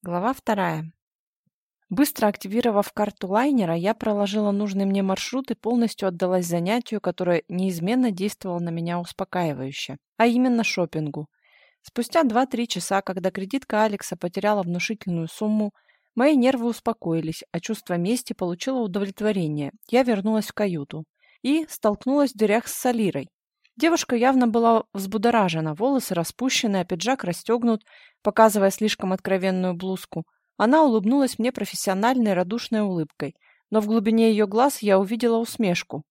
Глава вторая. Быстро активировав карту лайнера, я проложила нужный мне маршрут и полностью отдалась занятию, которое неизменно действовало на меня успокаивающе, а именно шопингу. Спустя 2-3 часа, когда кредитка Алекса потеряла внушительную сумму, мои нервы успокоились, а чувство мести получило удовлетворение. Я вернулась в каюту и столкнулась в дверях с Салирой. Девушка явно была взбудоражена, волосы распущены, а пиджак расстегнут, показывая слишком откровенную блузку. Она улыбнулась мне профессиональной радушной улыбкой, но в глубине ее глаз я увидела усмешку.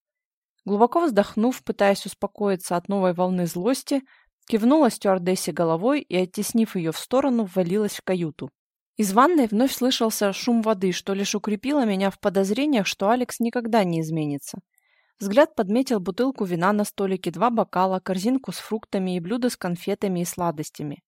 Глубоко вздохнув, пытаясь успокоиться от новой волны злости, кивнула стюардессе головой и, оттеснив ее в сторону, ввалилась в каюту. Из ванной вновь слышался шум воды, что лишь укрепило меня в подозрениях, что Алекс никогда не изменится. Взгляд подметил бутылку вина на столике, два бокала, корзинку с фруктами и блюдо с конфетами и сладостями.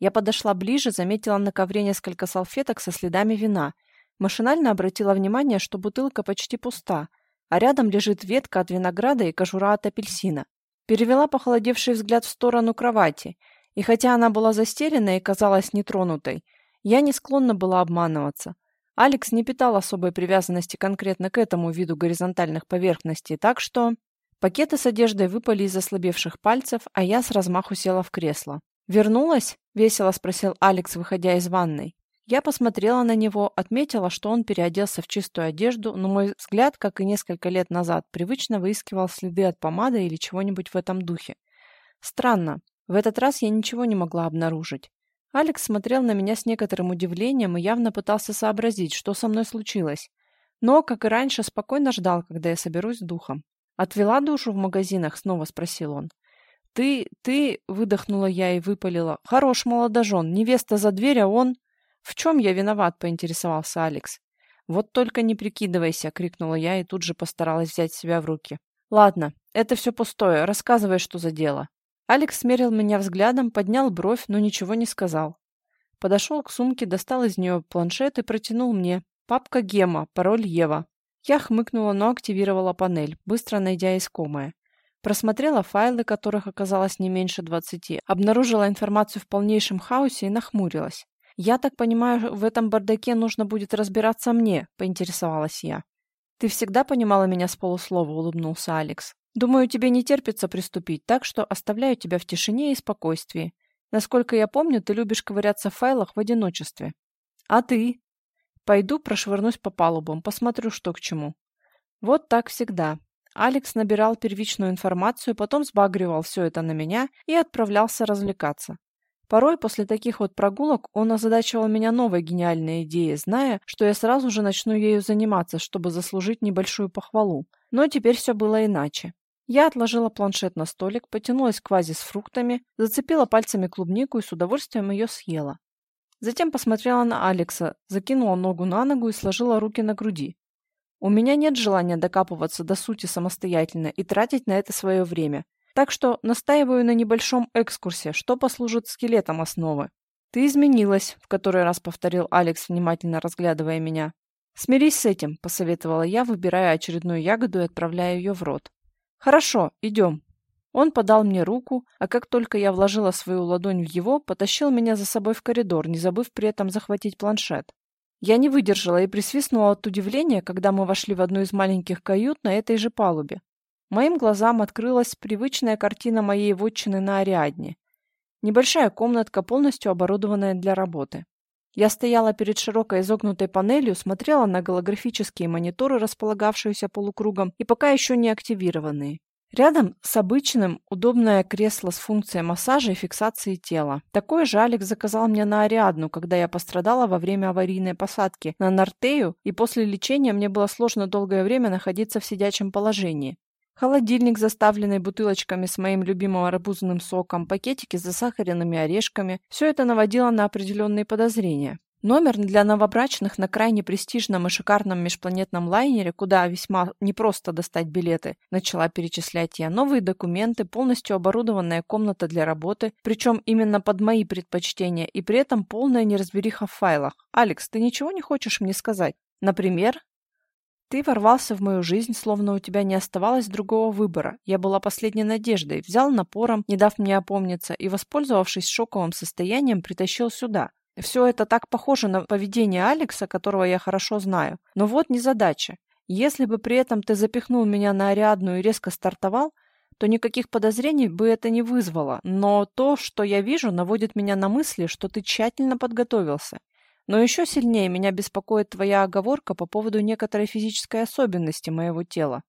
Я подошла ближе, заметила на ковре несколько салфеток со следами вина. Машинально обратила внимание, что бутылка почти пуста, а рядом лежит ветка от винограда и кожура от апельсина. Перевела похолодевший взгляд в сторону кровати, и хотя она была застелена и казалась нетронутой, я не склонна была обманываться. Алекс не питал особой привязанности конкретно к этому виду горизонтальных поверхностей, так что... Пакеты с одеждой выпали из ослабевших пальцев, а я с размаху села в кресло. «Вернулась?» — весело спросил Алекс, выходя из ванной. Я посмотрела на него, отметила, что он переоделся в чистую одежду, но мой взгляд, как и несколько лет назад, привычно выискивал следы от помады или чего-нибудь в этом духе. Странно, в этот раз я ничего не могла обнаружить. Алекс смотрел на меня с некоторым удивлением и явно пытался сообразить, что со мной случилось. Но, как и раньше, спокойно ждал, когда я соберусь с духом. «Отвела душу в магазинах?» — снова спросил он. «Ты... ты...» — выдохнула я и выпалила. «Хорош молодожен, невеста за дверь, а он...» «В чем я виноват?» — поинтересовался Алекс. «Вот только не прикидывайся!» — крикнула я и тут же постаралась взять себя в руки. «Ладно, это все пустое. Рассказывай, что за дело». Алекс смерил меня взглядом, поднял бровь, но ничего не сказал. Подошел к сумке, достал из нее планшет и протянул мне. Папка Гема, пароль Ева. Я хмыкнула, но активировала панель, быстро найдя искомое. Просмотрела файлы, которых оказалось не меньше двадцати, обнаружила информацию в полнейшем хаосе и нахмурилась. «Я так понимаю, в этом бардаке нужно будет разбираться мне», — поинтересовалась я. «Ты всегда понимала меня с полуслова», — улыбнулся Алекс. Думаю, тебе не терпится приступить, так что оставляю тебя в тишине и спокойствии. Насколько я помню, ты любишь ковыряться в файлах в одиночестве. А ты? Пойду прошвырнусь по палубам, посмотрю, что к чему. Вот так всегда. Алекс набирал первичную информацию, потом сбагривал все это на меня и отправлялся развлекаться. Порой после таких вот прогулок он озадачивал меня новой гениальной идеей, зная, что я сразу же начну ею заниматься, чтобы заслужить небольшую похвалу. Но теперь все было иначе. Я отложила планшет на столик, потянулась к вазе с фруктами, зацепила пальцами клубнику и с удовольствием ее съела. Затем посмотрела на Алекса, закинула ногу на ногу и сложила руки на груди. У меня нет желания докапываться до сути самостоятельно и тратить на это свое время. Так что настаиваю на небольшом экскурсе, что послужит скелетом основы. «Ты изменилась», — в который раз повторил Алекс, внимательно разглядывая меня. «Смирись с этим», — посоветовала я, выбирая очередную ягоду и отправляя ее в рот. «Хорошо, идем». Он подал мне руку, а как только я вложила свою ладонь в его, потащил меня за собой в коридор, не забыв при этом захватить планшет. Я не выдержала и присвистнула от удивления, когда мы вошли в одну из маленьких кают на этой же палубе. Моим глазам открылась привычная картина моей вотчины на Ариадне. Небольшая комнатка, полностью оборудованная для работы. Я стояла перед широкой изогнутой панелью, смотрела на голографические мониторы, располагавшиеся полукругом и пока еще не активированные. Рядом с обычным удобное кресло с функцией массажа и фиксации тела. Такое же Алекс заказал мне на Ариадну, когда я пострадала во время аварийной посадки на Нортею, и после лечения мне было сложно долгое время находиться в сидячем положении. Холодильник, заставленный бутылочками с моим любимым арбузным соком, пакетики с засахаренными орешками – все это наводило на определенные подозрения. Номер для новобрачных на крайне престижном и шикарном межпланетном лайнере, куда весьма непросто достать билеты, начала перечислять я. Новые документы, полностью оборудованная комната для работы, причем именно под мои предпочтения, и при этом полная неразбериха в файлах. «Алекс, ты ничего не хочешь мне сказать?» «Например?» Ты ворвался в мою жизнь, словно у тебя не оставалось другого выбора. Я была последней надеждой, взял напором, не дав мне опомниться, и, воспользовавшись шоковым состоянием, притащил сюда. Все это так похоже на поведение Алекса, которого я хорошо знаю. Но вот незадача. Если бы при этом ты запихнул меня на Ариадну и резко стартовал, то никаких подозрений бы это не вызвало. Но то, что я вижу, наводит меня на мысли, что ты тщательно подготовился. Но еще сильнее меня беспокоит твоя оговорка по поводу некоторой физической особенности моего тела.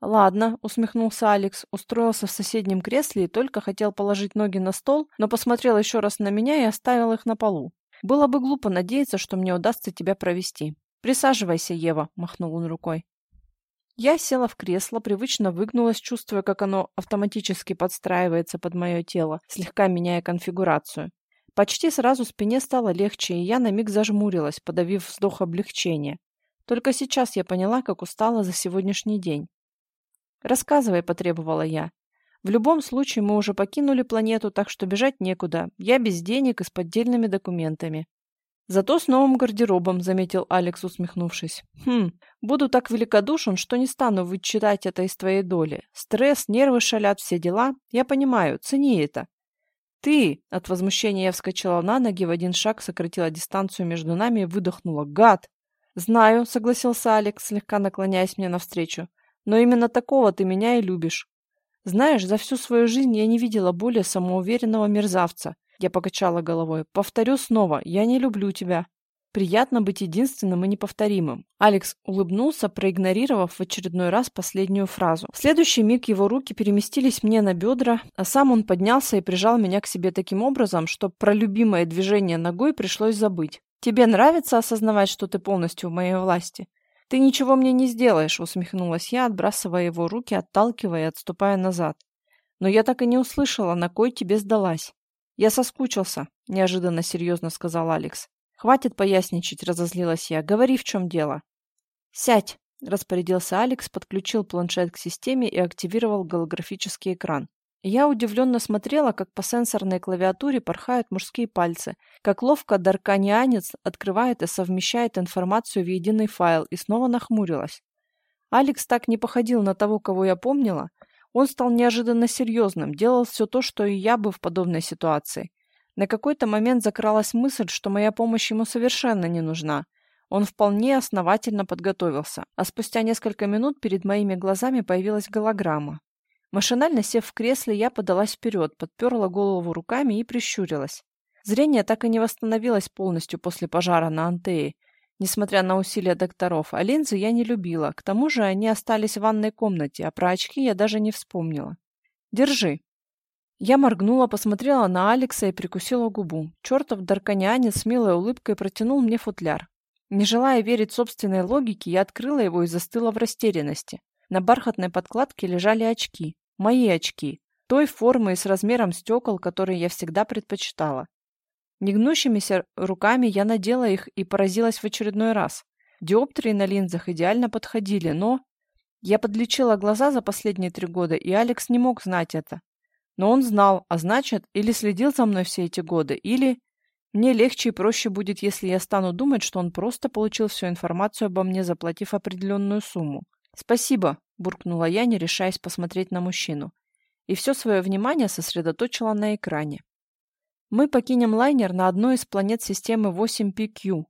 «Ладно», — усмехнулся Алекс, устроился в соседнем кресле и только хотел положить ноги на стол, но посмотрел еще раз на меня и оставил их на полу. «Было бы глупо надеяться, что мне удастся тебя провести. Присаживайся, Ева», — махнул он рукой. Я села в кресло, привычно выгнулась, чувствуя, как оно автоматически подстраивается под мое тело, слегка меняя конфигурацию. Почти сразу спине стало легче, и я на миг зажмурилась, подавив вздох облегчения. Только сейчас я поняла, как устала за сегодняшний день. «Рассказывай», — потребовала я. «В любом случае мы уже покинули планету, так что бежать некуда. Я без денег и с поддельными документами». «Зато с новым гардеробом», — заметил Алекс, усмехнувшись. «Хм, буду так великодушен, что не стану вычитать это из твоей доли. Стресс, нервы шалят, все дела. Я понимаю, цени это». «Ты!» — от возмущения я вскочила на ноги, в один шаг сократила дистанцию между нами и выдохнула. «Гад!» «Знаю», — согласился Алекс, слегка наклоняясь мне навстречу. Но именно такого ты меня и любишь. Знаешь, за всю свою жизнь я не видела более самоуверенного мерзавца. Я покачала головой. Повторю снова, я не люблю тебя. Приятно быть единственным и неповторимым. Алекс улыбнулся, проигнорировав в очередной раз последнюю фразу. В следующий миг его руки переместились мне на бедра, а сам он поднялся и прижал меня к себе таким образом, что про любимое движение ногой пришлось забыть. «Тебе нравится осознавать, что ты полностью в моей власти?» «Ты ничего мне не сделаешь», — усмехнулась я, отбрасывая его руки, отталкивая и отступая назад. «Но я так и не услышала, на кой тебе сдалась». «Я соскучился», — неожиданно серьезно сказал Алекс. «Хватит поясничать», — разозлилась я. «Говори, в чем дело». «Сядь», — распорядился Алекс, подключил планшет к системе и активировал голографический экран. Я удивленно смотрела, как по сенсорной клавиатуре порхают мужские пальцы, как ловко дарканианец открывает и совмещает информацию в единый файл, и снова нахмурилась. Алекс так не походил на того, кого я помнила. Он стал неожиданно серьезным, делал все то, что и я бы в подобной ситуации. На какой-то момент закралась мысль, что моя помощь ему совершенно не нужна. Он вполне основательно подготовился, а спустя несколько минут перед моими глазами появилась голограмма. Машинально сев в кресле, я подалась вперед, подперла голову руками и прищурилась. Зрение так и не восстановилось полностью после пожара на Антее, несмотря на усилия докторов, а линзы я не любила. К тому же они остались в ванной комнате, а про очки я даже не вспомнила. «Держи». Я моргнула, посмотрела на Алекса и прикусила губу. Чертов дарканянец с милой улыбкой протянул мне футляр. Не желая верить собственной логике, я открыла его и застыла в растерянности. На бархатной подкладке лежали очки. Мои очки. Той формы и с размером стекол, которые я всегда предпочитала. Негнущимися руками я надела их и поразилась в очередной раз. Диоптрии на линзах идеально подходили, но... Я подлечила глаза за последние три года, и Алекс не мог знать это. Но он знал, а значит, или следил за мной все эти годы, или... Мне легче и проще будет, если я стану думать, что он просто получил всю информацию обо мне, заплатив определенную сумму. «Спасибо», — буркнула я, не решаясь посмотреть на мужчину. И все свое внимание сосредоточила на экране. «Мы покинем лайнер на одной из планет системы 8PQ.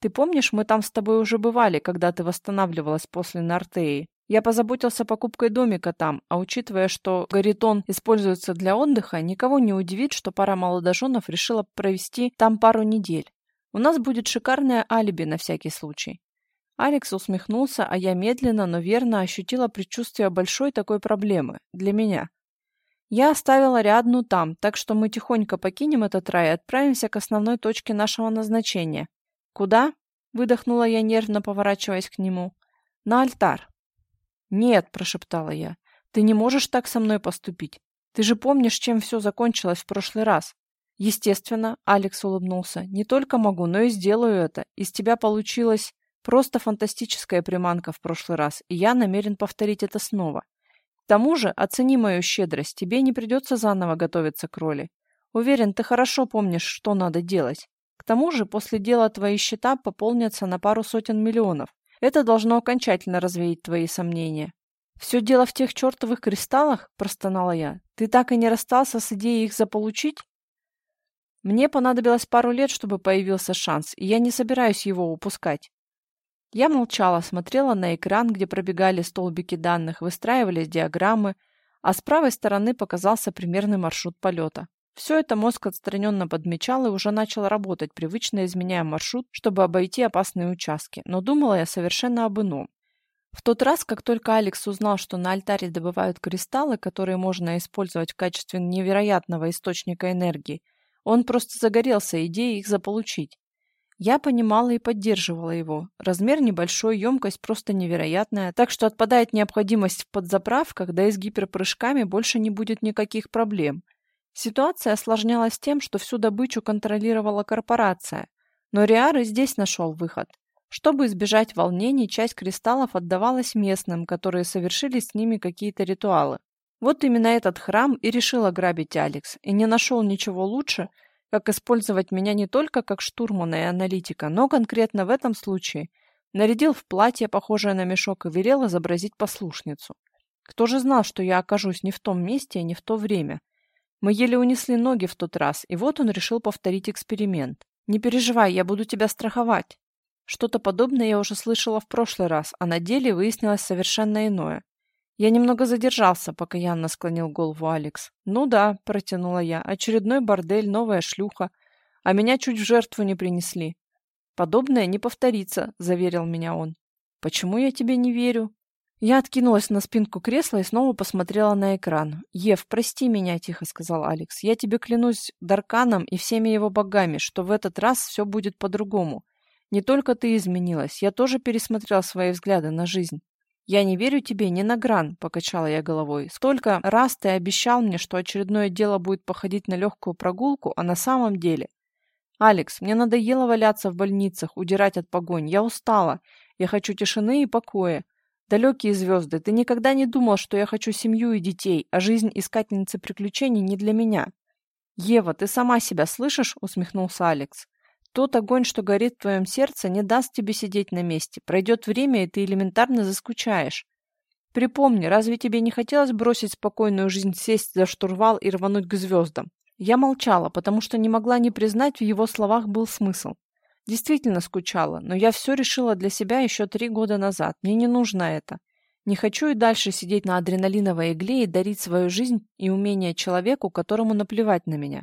Ты помнишь, мы там с тобой уже бывали, когда ты восстанавливалась после Нартеи? Я позаботился покупкой домика там, а учитывая, что Гаритон используется для отдыха, никого не удивит, что пара молодоженов решила провести там пару недель. У нас будет шикарное алиби на всякий случай. Алекс усмехнулся, а я медленно, но верно ощутила предчувствие большой такой проблемы для меня. Я оставила Рядну там, так что мы тихонько покинем этот рай и отправимся к основной точке нашего назначения. Куда? выдохнула я нервно, поворачиваясь к нему. На альтар. Нет, прошептала я. Ты не можешь так со мной поступить. Ты же помнишь, чем все закончилось в прошлый раз. Естественно, Алекс улыбнулся. Не только могу, но и сделаю это. Из тебя получилось Просто фантастическая приманка в прошлый раз, и я намерен повторить это снова. К тому же, оцени мою щедрость, тебе не придется заново готовиться к роли. Уверен, ты хорошо помнишь, что надо делать. К тому же, после дела твои счета пополнятся на пару сотен миллионов. Это должно окончательно развеять твои сомнения. «Все дело в тех чертовых кристаллах?» – простонала я. «Ты так и не расстался с идеей их заполучить?» Мне понадобилось пару лет, чтобы появился шанс, и я не собираюсь его упускать. Я молчала, смотрела на экран, где пробегали столбики данных, выстраивались диаграммы, а с правой стороны показался примерный маршрут полета. Все это мозг отстраненно подмечал и уже начал работать, привычно изменяя маршрут, чтобы обойти опасные участки. Но думала я совершенно об ином. В тот раз, как только Алекс узнал, что на альтаре добывают кристаллы, которые можно использовать в качестве невероятного источника энергии, он просто загорелся идеей их заполучить. Я понимала и поддерживала его. Размер небольшой, емкость просто невероятная, так что отпадает необходимость в подзаправках, да и с гиперпрыжками больше не будет никаких проблем. Ситуация осложнялась тем, что всю добычу контролировала корпорация, но Риар и здесь нашел выход. Чтобы избежать волнений, часть кристаллов отдавалась местным, которые совершили с ними какие-то ритуалы. Вот именно этот храм и решил ограбить Алекс, и не нашел ничего лучше, как использовать меня не только как штурмана и аналитика, но конкретно в этом случае нарядил в платье, похожее на мешок, и велел изобразить послушницу. Кто же знал, что я окажусь не в том месте и не в то время? Мы еле унесли ноги в тот раз, и вот он решил повторить эксперимент. «Не переживай, я буду тебя страховать». Что-то подобное я уже слышала в прошлый раз, а на деле выяснилось совершенно иное. Я немного задержался, пока Янна склонил голову Алекс. «Ну да», — протянула я, — «очередной бордель, новая шлюха. А меня чуть в жертву не принесли». «Подобное не повторится», — заверил меня он. «Почему я тебе не верю?» Я откинулась на спинку кресла и снова посмотрела на экран. «Ев, прости меня», — тихо сказал Алекс. «Я тебе клянусь Дарканом и всеми его богами, что в этот раз все будет по-другому. Не только ты изменилась, я тоже пересмотрел свои взгляды на жизнь. «Я не верю тебе ни на гран», — покачала я головой. «Столько раз ты обещал мне, что очередное дело будет походить на легкую прогулку, а на самом деле...» «Алекс, мне надоело валяться в больницах, удирать от погонь. Я устала. Я хочу тишины и покоя. Далекие звезды, ты никогда не думал, что я хочу семью и детей, а жизнь искательницы приключений не для меня». «Ева, ты сама себя слышишь?» — усмехнулся Алекс. Тот огонь, что горит в твоем сердце, не даст тебе сидеть на месте. Пройдет время, и ты элементарно заскучаешь. Припомни, разве тебе не хотелось бросить спокойную жизнь, сесть за штурвал и рвануть к звездам? Я молчала, потому что не могла не признать, в его словах был смысл. Действительно скучала, но я все решила для себя еще три года назад. Мне не нужно это. Не хочу и дальше сидеть на адреналиновой игле и дарить свою жизнь и умение человеку, которому наплевать на меня.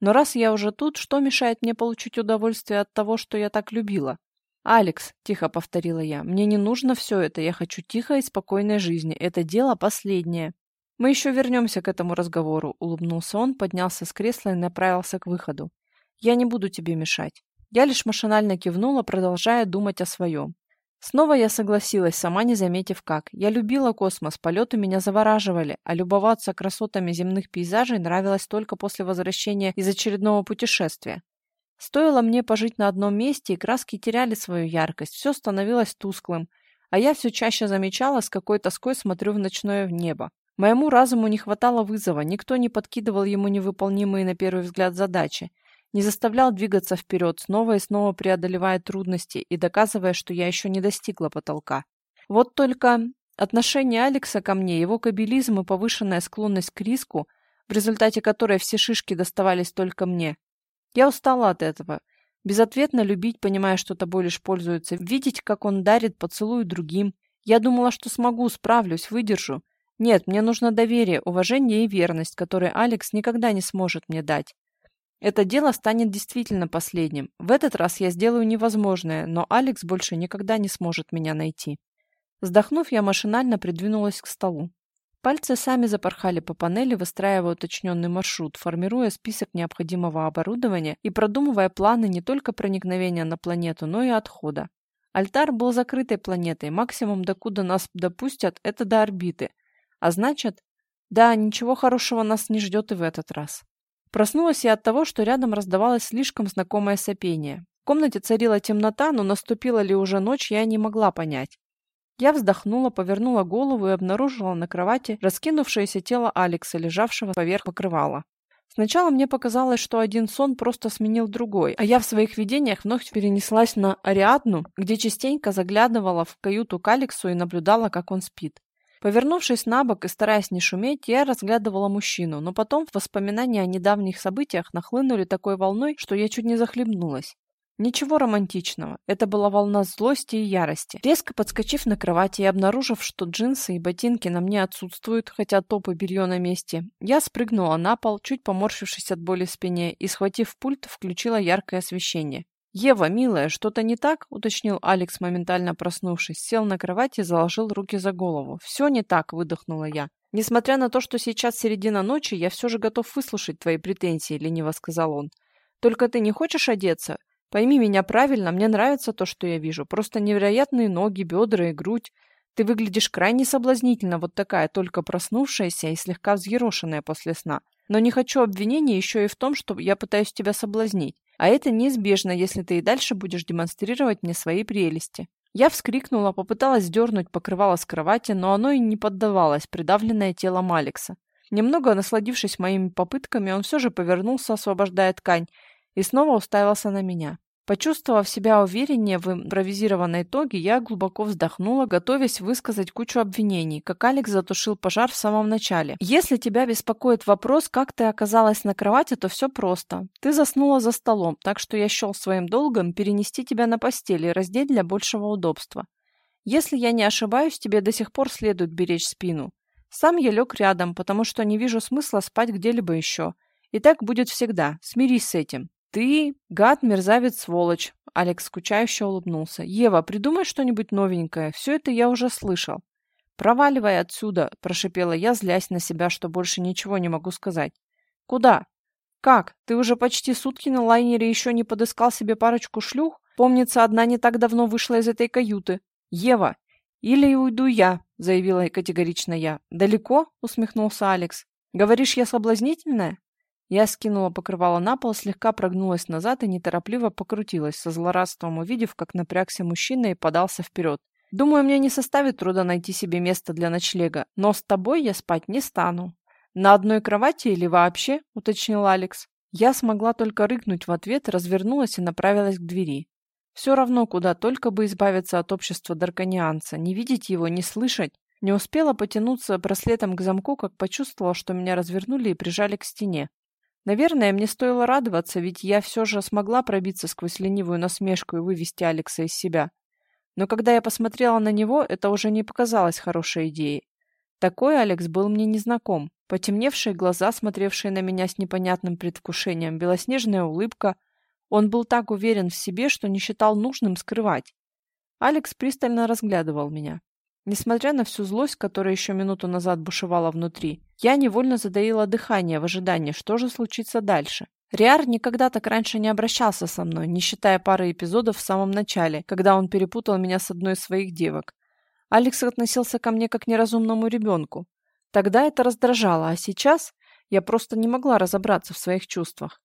Но раз я уже тут, что мешает мне получить удовольствие от того, что я так любила? «Алекс», — тихо повторила я, — «мне не нужно все это, я хочу тихой и спокойной жизни, это дело последнее». «Мы еще вернемся к этому разговору», — улыбнулся он, поднялся с кресла и направился к выходу. «Я не буду тебе мешать». Я лишь машинально кивнула, продолжая думать о своем. Снова я согласилась, сама не заметив как. Я любила космос, полеты меня завораживали, а любоваться красотами земных пейзажей нравилось только после возвращения из очередного путешествия. Стоило мне пожить на одном месте, и краски теряли свою яркость, все становилось тусклым, а я все чаще замечала, с какой тоской смотрю в ночное небо. Моему разуму не хватало вызова, никто не подкидывал ему невыполнимые на первый взгляд задачи, не заставлял двигаться вперед, снова и снова преодолевая трудности и доказывая, что я еще не достигла потолка. Вот только отношение Алекса ко мне, его кабелизм и повышенная склонность к риску, в результате которой все шишки доставались только мне. Я устала от этого. Безответно любить, понимая, что тобой лишь пользуются, видеть, как он дарит поцелуй другим. Я думала, что смогу, справлюсь, выдержу. Нет, мне нужно доверие, уважение и верность, которые Алекс никогда не сможет мне дать. Это дело станет действительно последним. В этот раз я сделаю невозможное, но Алекс больше никогда не сможет меня найти. Вздохнув, я машинально придвинулась к столу. Пальцы сами запорхали по панели, выстраивая уточненный маршрут, формируя список необходимого оборудования и продумывая планы не только проникновения на планету, но и отхода. Альтар был закрытой планетой, максимум, докуда нас допустят, это до орбиты. А значит, да, ничего хорошего нас не ждет и в этот раз. Проснулась я от того, что рядом раздавалось слишком знакомое сопение. В комнате царила темнота, но наступила ли уже ночь, я не могла понять. Я вздохнула, повернула голову и обнаружила на кровати раскинувшееся тело Алекса, лежавшего поверх покрывала. Сначала мне показалось, что один сон просто сменил другой, а я в своих видениях вновь перенеслась на Ариадну, где частенько заглядывала в каюту к Алексу и наблюдала, как он спит. Повернувшись на бок и стараясь не шуметь, я разглядывала мужчину, но потом воспоминания о недавних событиях нахлынули такой волной, что я чуть не захлебнулась. Ничего романтичного. Это была волна злости и ярости. Резко подскочив на кровати и обнаружив, что джинсы и ботинки на мне отсутствуют, хотя топ и белье на месте, я спрыгнула на пол, чуть поморщившись от боли в спине, и, схватив пульт, включила яркое освещение. «Ева, милая, что-то не так?» — уточнил Алекс, моментально проснувшись. Сел на кровати и заложил руки за голову. «Все не так», — выдохнула я. «Несмотря на то, что сейчас середина ночи, я все же готов выслушать твои претензии», — лениво сказал он. «Только ты не хочешь одеться? Пойми меня правильно, мне нравится то, что я вижу. Просто невероятные ноги, бедра и грудь. Ты выглядишь крайне соблазнительно, вот такая, только проснувшаяся и слегка взъерошенная после сна. Но не хочу обвинений еще и в том, что я пытаюсь тебя соблазнить. А это неизбежно, если ты и дальше будешь демонстрировать мне свои прелести. Я вскрикнула, попыталась сдернуть покрывало с кровати, но оно и не поддавалось, придавленное телом Алекса. Немного насладившись моими попытками, он все же повернулся, освобождая ткань, и снова уставился на меня. Почувствовав себя увереннее в импровизированной итоге, я глубоко вздохнула, готовясь высказать кучу обвинений, как Алекс затушил пожар в самом начале. Если тебя беспокоит вопрос, как ты оказалась на кровати, то все просто. Ты заснула за столом, так что я счел своим долгом перенести тебя на постель и раздеть для большего удобства. Если я не ошибаюсь, тебе до сих пор следует беречь спину. Сам я лег рядом, потому что не вижу смысла спать где-либо еще. И так будет всегда. Смирись с этим. «Ты гад, мерзавец, сволочь!» Алекс скучающе улыбнулся. «Ева, придумай что-нибудь новенькое. Все это я уже слышал». «Проваливай отсюда!» – прошипела я, злясь на себя, что больше ничего не могу сказать. «Куда?» «Как? Ты уже почти сутки на лайнере еще не подыскал себе парочку шлюх? Помнится, одна не так давно вышла из этой каюты. Ева, или уйду я», – заявила категорично я. «Далеко?» – усмехнулся Алекс. «Говоришь, я соблазнительная?» Я скинула покрывало на пол, слегка прогнулась назад и неторопливо покрутилась, со злорадством увидев, как напрягся мужчина и подался вперед. «Думаю, мне не составит труда найти себе место для ночлега, но с тобой я спать не стану». «На одной кровати или вообще?» — уточнил Алекс. Я смогла только рыкнуть в ответ, развернулась и направилась к двери. Все равно, куда только бы избавиться от общества дарканианца, не видеть его, не слышать. Не успела потянуться браслетом к замку, как почувствовала, что меня развернули и прижали к стене. Наверное, мне стоило радоваться, ведь я все же смогла пробиться сквозь ленивую насмешку и вывести Алекса из себя. Но когда я посмотрела на него, это уже не показалось хорошей идеей. Такой Алекс был мне незнаком. Потемневшие глаза, смотревшие на меня с непонятным предвкушением, белоснежная улыбка. Он был так уверен в себе, что не считал нужным скрывать. Алекс пристально разглядывал меня. Несмотря на всю злость, которая еще минуту назад бушевала внутри, я невольно задаила дыхание в ожидании, что же случится дальше. Риар никогда так раньше не обращался со мной, не считая пары эпизодов в самом начале, когда он перепутал меня с одной из своих девок. Алекс относился ко мне как к неразумному ребенку. Тогда это раздражало, а сейчас я просто не могла разобраться в своих чувствах.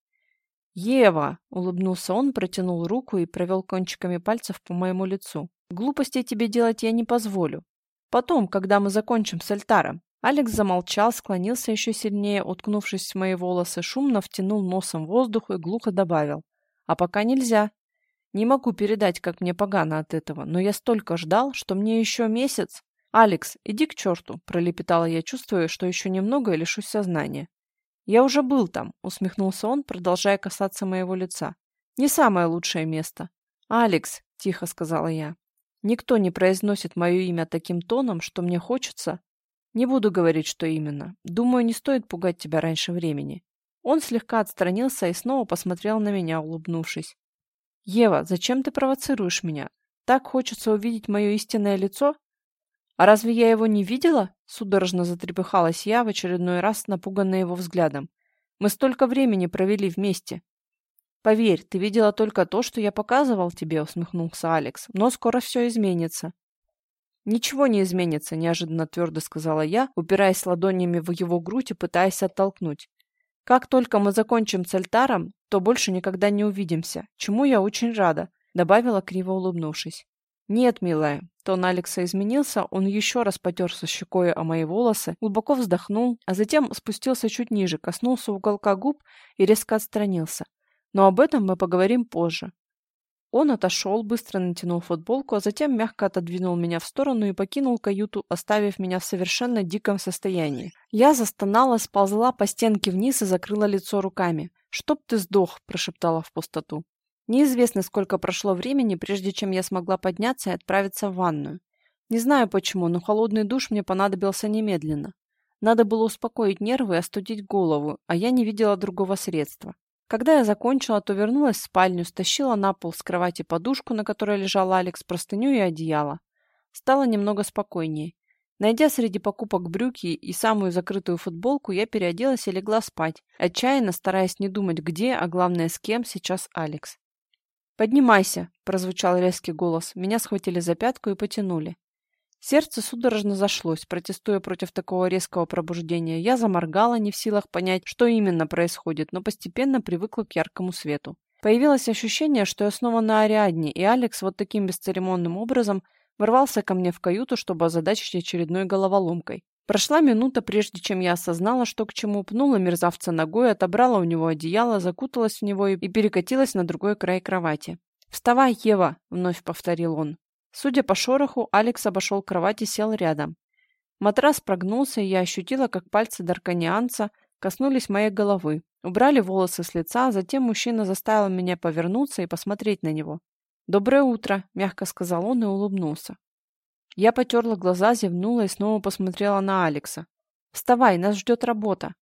«Ева!» — улыбнулся он, протянул руку и провел кончиками пальцев по моему лицу. «Глупостей тебе делать я не позволю. Потом, когда мы закончим с альтаром. Алекс замолчал, склонился еще сильнее, уткнувшись в мои волосы, шумно втянул носом воздух и глухо добавил. А пока нельзя. Не могу передать, как мне погано от этого, но я столько ждал, что мне еще месяц. «Алекс, иди к черту!» – пролепетала я, чувствуя, что еще немного и лишусь сознания. «Я уже был там», – усмехнулся он, продолжая касаться моего лица. «Не самое лучшее место». «Алекс», – тихо сказала я, Никто не произносит мое имя таким тоном, что мне хочется. Не буду говорить, что именно. Думаю, не стоит пугать тебя раньше времени. Он слегка отстранился и снова посмотрел на меня, улыбнувшись. «Ева, зачем ты провоцируешь меня? Так хочется увидеть мое истинное лицо? А разве я его не видела?» Судорожно затрепыхалась я, в очередной раз напуганная его взглядом. «Мы столько времени провели вместе. «Поверь, ты видела только то, что я показывал тебе», — усмехнулся Алекс. «Но скоро все изменится». «Ничего не изменится», — неожиданно твердо сказала я, упираясь ладонями в его грудь и пытаясь оттолкнуть. «Как только мы закончим с альтаром, то больше никогда не увидимся, чему я очень рада», — добавила, криво улыбнувшись. «Нет, милая». Тон Алекса изменился, он еще раз потерся щекой о мои волосы, глубоко вздохнул, а затем спустился чуть ниже, коснулся уголка губ и резко отстранился. Но об этом мы поговорим позже. Он отошел, быстро натянул футболку, а затем мягко отодвинул меня в сторону и покинул каюту, оставив меня в совершенно диком состоянии. Я застонала, сползла по стенке вниз и закрыла лицо руками. «Чтоб ты сдох!» – прошептала в пустоту. Неизвестно, сколько прошло времени, прежде чем я смогла подняться и отправиться в ванную. Не знаю почему, но холодный душ мне понадобился немедленно. Надо было успокоить нервы и остудить голову, а я не видела другого средства. Когда я закончила, то вернулась в спальню, стащила на пол с кровати подушку, на которой лежал Алекс, простыню и одеяло. Стало немного спокойнее. Найдя среди покупок брюки и самую закрытую футболку, я переоделась и легла спать, отчаянно стараясь не думать, где, а главное, с кем сейчас Алекс. «Поднимайся!» – прозвучал резкий голос. Меня схватили за пятку и потянули. Сердце судорожно зашлось, протестуя против такого резкого пробуждения. Я заморгала, не в силах понять, что именно происходит, но постепенно привыкла к яркому свету. Появилось ощущение, что я снова на Ариадне, и Алекс вот таким бесцеремонным образом ворвался ко мне в каюту, чтобы озадачить очередной головоломкой. Прошла минута, прежде чем я осознала, что к чему, пнула мерзавца ногой, отобрала у него одеяло, закуталась в него и перекатилась на другой край кровати. «Вставай, Ева!» — вновь повторил он. Судя по шороху, Алекс обошел кровать и сел рядом. Матрас прогнулся, и я ощутила, как пальцы дарканианца коснулись моей головы, убрали волосы с лица, а затем мужчина заставил меня повернуться и посмотреть на него. «Доброе утро», — мягко сказал он и улыбнулся. Я потерла глаза, зевнула и снова посмотрела на Алекса. «Вставай, нас ждет работа».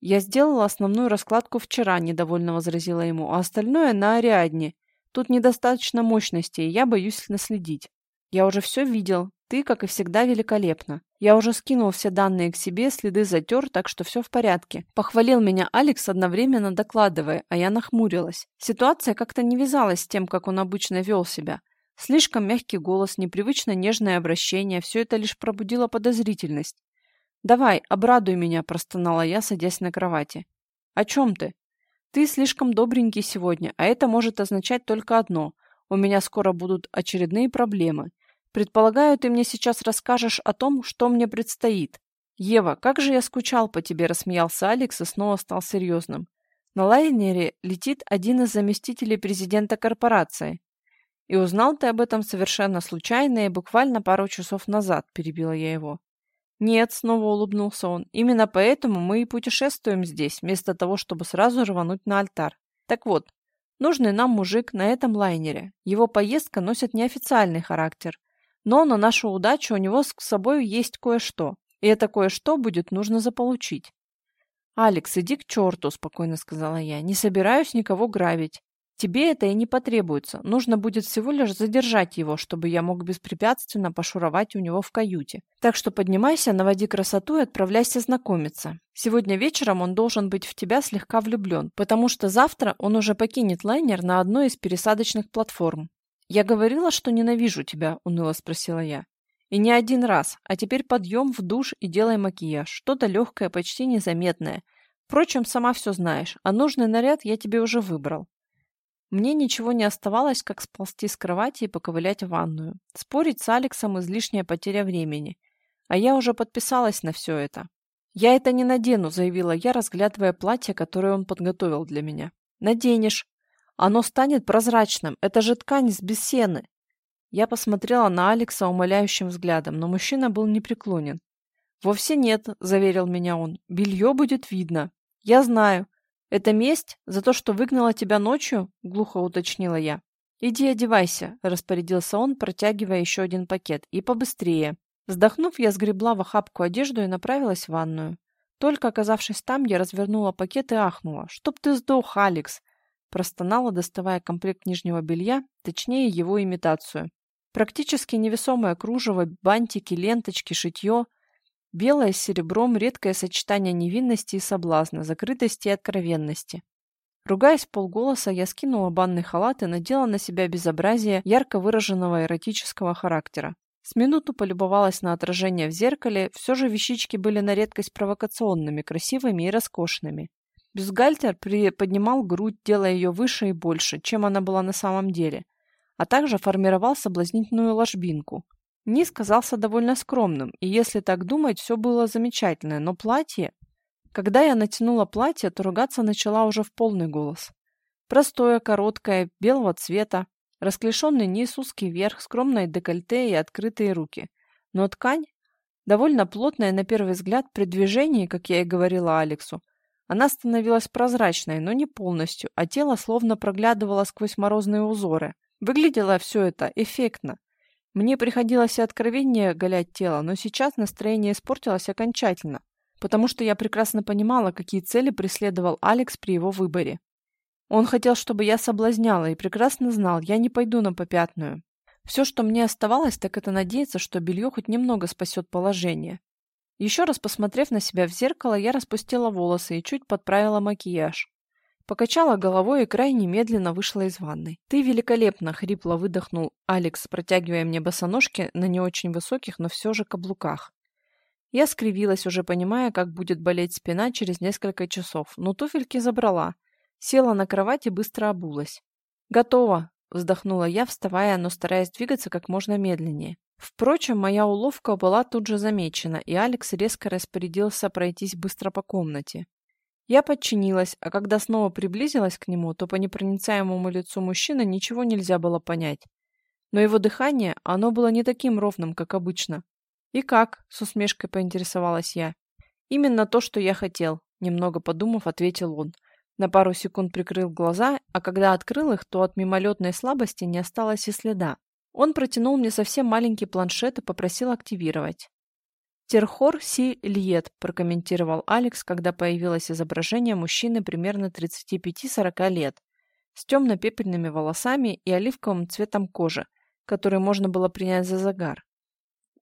«Я сделала основную раскладку вчера», — недовольно возразила ему, «а остальное на Ариадне. Тут недостаточно мощности, и я боюсь наследить. Я уже все видел. Ты, как и всегда, великолепна. Я уже скинул все данные к себе, следы затер, так что все в порядке. Похвалил меня Алекс, одновременно докладывая, а я нахмурилась. Ситуация как-то не вязалась с тем, как он обычно вел себя. Слишком мягкий голос, непривычно нежное обращение – все это лишь пробудило подозрительность. «Давай, обрадуй меня», – простонала я, садясь на кровати. «О чем ты?» «Ты слишком добренький сегодня, а это может означать только одно – у меня скоро будут очередные проблемы. Предполагаю, ты мне сейчас расскажешь о том, что мне предстоит. Ева, как же я скучал по тебе, рассмеялся Алекс и снова стал серьезным. На лайнере летит один из заместителей президента корпорации. И узнал ты об этом совершенно случайно и буквально пару часов назад, перебила я его. Нет, снова улыбнулся он. Именно поэтому мы и путешествуем здесь, вместо того, чтобы сразу рвануть на альтар. Так вот, нужный нам мужик на этом лайнере. Его поездка носит неофициальный характер. Но на нашу удачу у него с собой есть кое-что, и это кое-что будет нужно заполучить. «Алекс, иди к черту», — спокойно сказала я. «Не собираюсь никого грабить. Тебе это и не потребуется. Нужно будет всего лишь задержать его, чтобы я мог беспрепятственно пошуровать у него в каюте. Так что поднимайся, наводи красоту и отправляйся знакомиться. Сегодня вечером он должен быть в тебя слегка влюблен, потому что завтра он уже покинет лайнер на одной из пересадочных платформ. «Я говорила, что ненавижу тебя», — уныло спросила я. «И не один раз. А теперь подъем в душ и делай макияж. Что-то легкое, почти незаметное. Впрочем, сама все знаешь, а нужный наряд я тебе уже выбрал». Мне ничего не оставалось, как сползти с кровати и поковылять в ванную. Спорить с Алексом излишняя потеря времени. А я уже подписалась на все это. «Я это не надену», — заявила я, разглядывая платье, которое он подготовил для меня. «Наденешь», оно станет прозрачным. Это же ткань с бесены. Я посмотрела на Алекса умоляющим взглядом, но мужчина был непреклонен. «Вовсе нет», — заверил меня он. «Белье будет видно». «Я знаю. Это месть за то, что выгнала тебя ночью?» — глухо уточнила я. «Иди одевайся», — распорядился он, протягивая еще один пакет. «И побыстрее». Вздохнув, я сгребла в охапку одежду и направилась в ванную. Только оказавшись там, я развернула пакет и ахнула. «Чтоб ты сдох, Алекс! Простонала, доставая комплект нижнего белья, точнее его имитацию. Практически невесомое кружево, бантики, ленточки, шитье. Белое с серебром, редкое сочетание невинности и соблазна, закрытости и откровенности. Ругаясь полголоса, я скинула банный халат и надела на себя безобразие ярко выраженного эротического характера. С минуту полюбовалась на отражение в зеркале, все же вещички были на редкость провокационными, красивыми и роскошными. Бюстгальтер поднимал грудь, делая ее выше и больше, чем она была на самом деле, а также формировал соблазнительную ложбинку. Низ казался довольно скромным, и если так думать, все было замечательно, но платье... Когда я натянула платье, то ругаться начала уже в полный голос. Простое, короткое, белого цвета, Расклешенный низ, узкий верх, скромное декольте и открытые руки. Но ткань, довольно плотная на первый взгляд при движении, как я и говорила Алексу, она становилась прозрачной, но не полностью, а тело словно проглядывало сквозь морозные узоры. Выглядело все это эффектно. Мне приходилось и откровение голять тело, но сейчас настроение испортилось окончательно, потому что я прекрасно понимала, какие цели преследовал Алекс при его выборе. Он хотел, чтобы я соблазняла, и прекрасно знал, я не пойду на попятную. Все, что мне оставалось, так это надеяться, что белье хоть немного спасет положение. Еще раз посмотрев на себя в зеркало, я распустила волосы и чуть подправила макияж. Покачала головой и крайне медленно вышла из ванной. «Ты великолепно!» — хрипло выдохнул Алекс, протягивая мне босоножки на не очень высоких, но все же каблуках. Я скривилась, уже понимая, как будет болеть спина через несколько часов, но туфельки забрала. Села на кровать и быстро обулась. «Готово!» — вздохнула я, вставая, но стараясь двигаться как можно медленнее. Впрочем, моя уловка была тут же замечена, и Алекс резко распорядился пройтись быстро по комнате. Я подчинилась, а когда снова приблизилась к нему, то по непроницаемому лицу мужчины ничего нельзя было понять. Но его дыхание, оно было не таким ровным, как обычно. «И как?» — с усмешкой поинтересовалась я. «Именно то, что я хотел», — немного подумав, ответил он. На пару секунд прикрыл глаза, а когда открыл их, то от мимолетной слабости не осталось и следа. Он протянул мне совсем маленький планшет и попросил активировать. «Терхор Си Льет», – прокомментировал Алекс, когда появилось изображение мужчины примерно 35-40 лет, с темно-пепельными волосами и оливковым цветом кожи, который можно было принять за загар.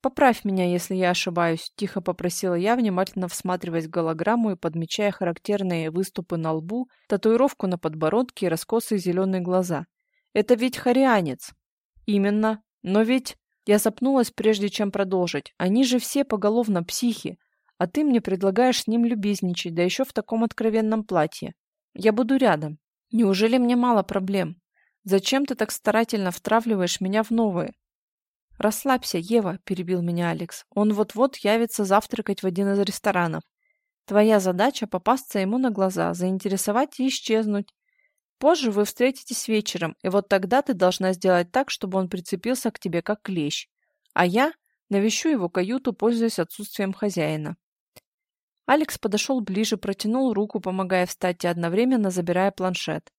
«Поправь меня, если я ошибаюсь», – тихо попросила я, внимательно всматриваясь в голограмму и подмечая характерные выступы на лбу, татуировку на подбородке и раскосые зеленые глаза. «Это ведь харианец!» Именно. Но ведь... Я запнулась, прежде чем продолжить. Они же все поголовно психи. А ты мне предлагаешь с ним любезничать, да еще в таком откровенном платье. Я буду рядом. Неужели мне мало проблем? Зачем ты так старательно втравливаешь меня в новые? Расслабься, Ева, перебил меня Алекс. Он вот-вот явится завтракать в один из ресторанов. Твоя задача попасться ему на глаза, заинтересовать и исчезнуть. Позже вы встретитесь вечером, и вот тогда ты должна сделать так, чтобы он прицепился к тебе как клещ. А я навещу его каюту, пользуясь отсутствием хозяина. Алекс подошел ближе, протянул руку, помогая встать и одновременно забирая планшет.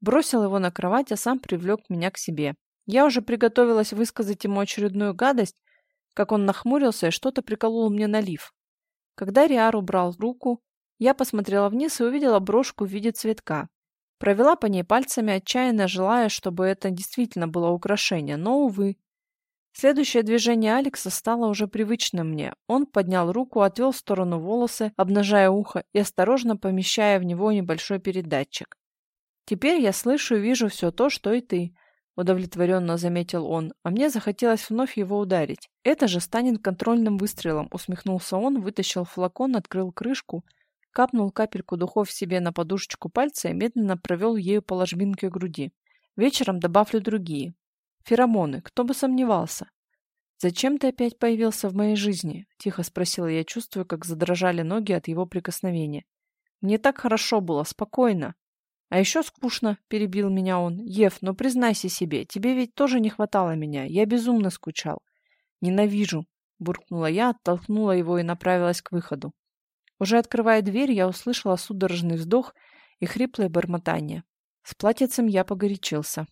Бросил его на кровать, а сам привлек меня к себе. Я уже приготовилась высказать ему очередную гадость, как он нахмурился и что-то приколол мне на лиф. Когда Риар убрал руку, я посмотрела вниз и увидела брошку в виде цветка. Провела по ней пальцами, отчаянно желая, чтобы это действительно было украшение, но, увы. Следующее движение Алекса стало уже привычным мне. Он поднял руку, отвел в сторону волосы, обнажая ухо и осторожно помещая в него небольшой передатчик. «Теперь я слышу и вижу все то, что и ты», — удовлетворенно заметил он, а мне захотелось вновь его ударить. «Это же станет контрольным выстрелом», — усмехнулся он, вытащил флакон, открыл крышку капнул капельку духов себе на подушечку пальца и медленно провел ею по ложбинке груди. Вечером добавлю другие. Феромоны, кто бы сомневался. «Зачем ты опять появился в моей жизни?» — тихо спросила я, чувствуя, как задрожали ноги от его прикосновения. «Мне так хорошо было, спокойно». «А еще скучно», — перебил меня он. «Ев, ну признайся себе, тебе ведь тоже не хватало меня. Я безумно скучал». «Ненавижу», — буркнула я, оттолкнула его и направилась к выходу. Уже открывая дверь, я услышала судорожный вздох и хриплое бормотание. С платьицем я погорячился.